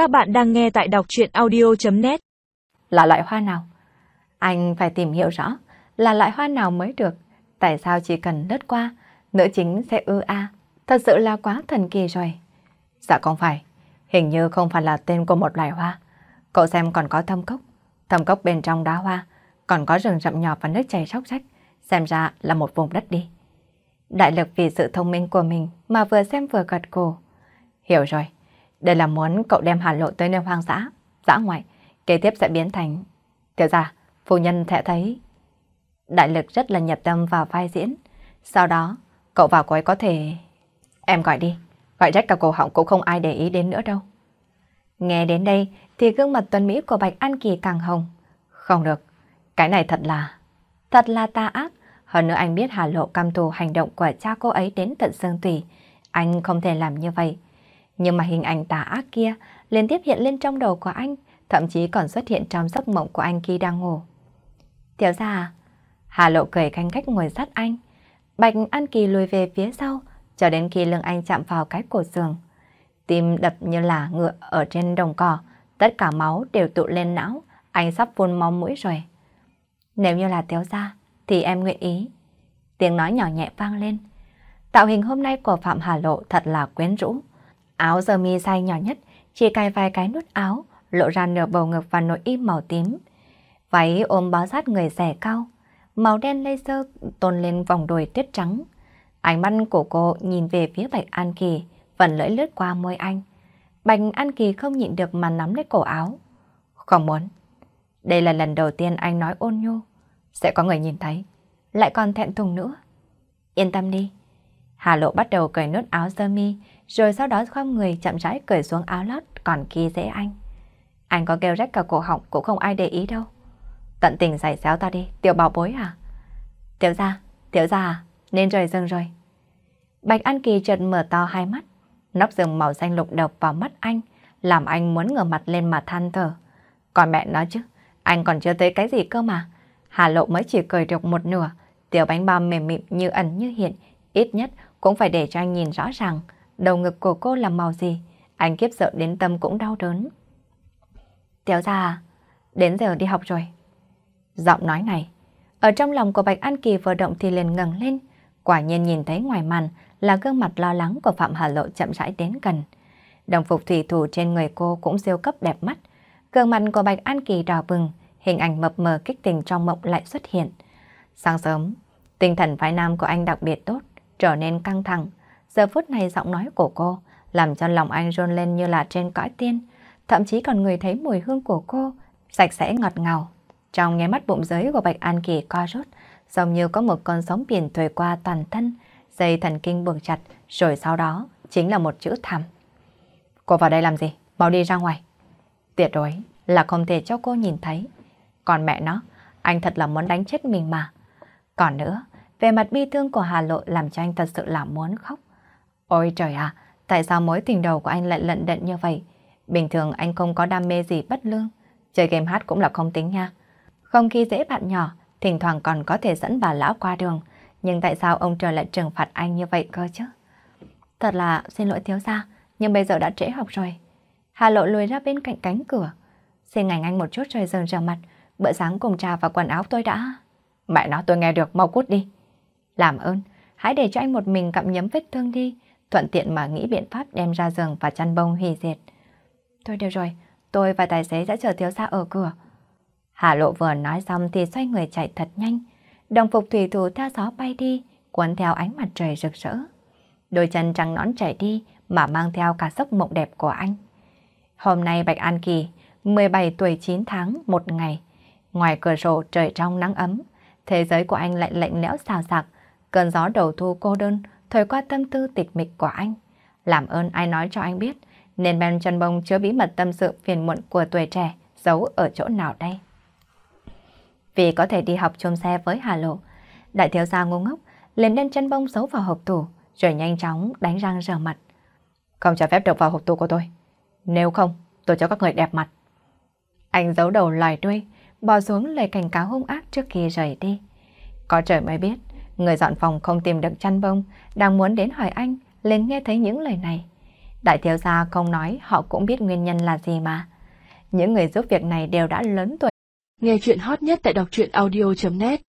Các bạn đang nghe tại đọc truyện audio.net Là loại hoa nào? Anh phải tìm hiểu rõ là loại hoa nào mới được. Tại sao chỉ cần lướt qua, nữ chính sẽ ư a? Thật sự là quá thần kỳ rồi. Dạ không phải. Hình như không phải là tên của một loài hoa. Cậu xem còn có thâm cốc. Thâm cốc bên trong đá hoa. Còn có rừng rậm nhỏ và nước chảy sóc rách. Xem ra là một vùng đất đi. Đại lực vì sự thông minh của mình mà vừa xem vừa gật cổ. Hiểu rồi. Đây là muốn cậu đem Hà Lộ tới nơi hoang dã, dã ngoại, kế tiếp sẽ biến thành... Tiểu ra, phu nhân sẽ thấy... Đại lực rất là nhập tâm vào vai diễn. Sau đó, cậu vào cuối có thể... Em gọi đi, gọi rách cả cổ họng cũng không ai để ý đến nữa đâu. Nghe đến đây thì gương mặt tuần Mỹ của Bạch An Kỳ càng hồng. Không được, cái này thật là... Thật là ta ác. Hơn nữa anh biết Hà Lộ cam thù hành động của cha cô ấy đến tận xương tùy. Anh không thể làm như vậy. Nhưng mà hình ảnh tà ác kia liên tiếp hiện lên trong đầu của anh, thậm chí còn xuất hiện trong giấc mộng của anh khi đang ngủ. Tiểu ra à? Hà Lộ cười canh cách ngồi sát anh. Bạch An Kỳ lùi về phía sau, cho đến khi lưng anh chạm vào cái cổ giường. Tim đập như là ngựa ở trên đồng cỏ, tất cả máu đều tụ lên não, anh sắp phun máu mũi rồi. Nếu như là Tiểu ra, thì em nguyện ý. Tiếng nói nhỏ nhẹ vang lên. Tạo hình hôm nay của Phạm Hà Lộ thật là quyến rũ. Áo sơ mi size nhỏ nhất, chỉ cài vài cái nút áo, lộ ra nửa bầu ngực và nội y màu tím. Váy ôm bó sát người rẻ cao, màu đen laser tôn lên vòng đùi tuyết trắng. Ánh mắt của cô nhìn về phía Bạch An Kỳ, phần lưỡi lướt qua môi anh. Bạch An Kỳ không nhịn được mà nắm lấy cổ áo. Không muốn. Đây là lần đầu tiên anh nói ôn nhu. Sẽ có người nhìn thấy. Lại còn thẹn thùng nữa. Yên tâm đi. Hà Lộ bắt đầu cởi nút áo sơ mi, rồi sau đó khom người chậm rãi cởi xuống áo lót còn kia dễ anh. Anh có kêu rách cả cổ họng cũng không ai để ý đâu. Tận tình giải xéo ta đi, tiểu bảo bối à? Tiểu ra, tiểu ra à? Nên rời rừng rồi. Bạch An Kỳ chợt mở to hai mắt. Nóc rừng màu xanh lục đập vào mắt anh, làm anh muốn ngửa mặt lên mà than thở. Còn mẹ nói chứ, anh còn chưa thấy cái gì cơ mà. Hà Lộ mới chỉ cười được một nửa, tiểu bánh bao mềm mịn như ẩn như hiện, ít nhất cũng phải để cho anh nhìn rõ ràng đầu ngực của cô là màu gì. Anh kiếp sợ đến tâm cũng đau đớn. Tiểu ra à, đến giờ đi học rồi. Giọng nói này, ở trong lòng của Bạch An Kỳ vừa động thì liền ngẩng lên. Quả nhiên nhìn thấy ngoài màn là gương mặt lo lắng của Phạm Hà Lộ chậm rãi đến gần. Đồng phục thủy thủ trên người cô cũng siêu cấp đẹp mắt. Gương mặt của Bạch An Kỳ đỏ bừng, hình ảnh mập mờ kích tình trong mộng lại xuất hiện. Sáng sớm, tinh thần phái nam của anh đặc biệt tốt, trở nên căng thẳng. Giờ phút này giọng nói của cô làm cho lòng anh rôn lên như là trên cõi tiên, thậm chí còn người thấy mùi hương của cô, sạch sẽ ngọt ngào. Trong nghe mắt bụng dưới của Bạch An Kỳ co rút, giống như có một con sóng biển thổi qua toàn thân, dây thần kinh buộc chặt, rồi sau đó chính là một chữ thảm. Cô vào đây làm gì? Mau đi ra ngoài. Tuyệt đối là không thể cho cô nhìn thấy. Còn mẹ nó, anh thật là muốn đánh chết mình mà. Còn nữa, về mặt bi thương của Hà Lộ làm cho anh thật sự là muốn khóc. Ôi trời à, tại sao mối tình đầu của anh lại lận đận như vậy? Bình thường anh không có đam mê gì bất lương. Chơi game hát cũng là không tính nha. Không khi dễ bạn nhỏ, thỉnh thoảng còn có thể dẫn bà lão qua đường. Nhưng tại sao ông trời lại trừng phạt anh như vậy cơ chứ? Thật là xin lỗi thiếu gia, nhưng bây giờ đã trễ học rồi. Hà lộ lùi ra bên cạnh cánh cửa. Xin ngành anh một chút rồi dừng rửa mặt. Bữa sáng cùng trà và quần áo tôi đã... Mẹ nó tôi nghe được, mau cút đi. Làm ơn, hãy để cho anh một mình cặm nhấm vết thương đi thuận tiện mà nghĩ biện pháp đem ra giường và chăn bông hủy diệt. Thôi được rồi, tôi và tài xế sẽ chờ thiếu gia ở cửa. Hà lộ vừa nói xong thì xoay người chạy thật nhanh. Đồng phục thủy thủ theo gió bay đi, cuốn theo ánh mặt trời rực rỡ. Đôi chân trắng nõn chạy đi mà mang theo cả giấc mộng đẹp của anh. Hôm nay Bạch An Kỳ, 17 tuổi 9 tháng, một ngày. Ngoài cửa sổ trời trong nắng ấm, thế giới của anh lại lạnh lẽo xào xạc, cơn gió đầu thu cô đơn thổi qua tâm tư tịch mịch của anh. Làm ơn ai nói cho anh biết, nên Ben chân bông chứa bí mật tâm sự phiền muộn của tuổi trẻ giấu ở chỗ nào đây. Vì có thể đi học chôm xe với Hà Lộ, đại thiếu gia ngu ngốc liền đem chân bông giấu vào hộp tủ, rồi nhanh chóng đánh răng rửa mặt. Không cho phép độc vào hộp tủ của tôi. Nếu không, tôi cho các người đẹp mặt. Anh giấu đầu loài đuôi, bò xuống lời cảnh cáo hung ác trước khi rời đi. Có trời mới biết, Người dọn phòng không tìm được chăn bông, đang muốn đến hỏi anh, liền nghe thấy những lời này. Đại thiếu gia không nói họ cũng biết nguyên nhân là gì mà. Những người giúp việc này đều đã lớn tuổi. Nghe chuyện hot nhất tại đọc truyện audio.net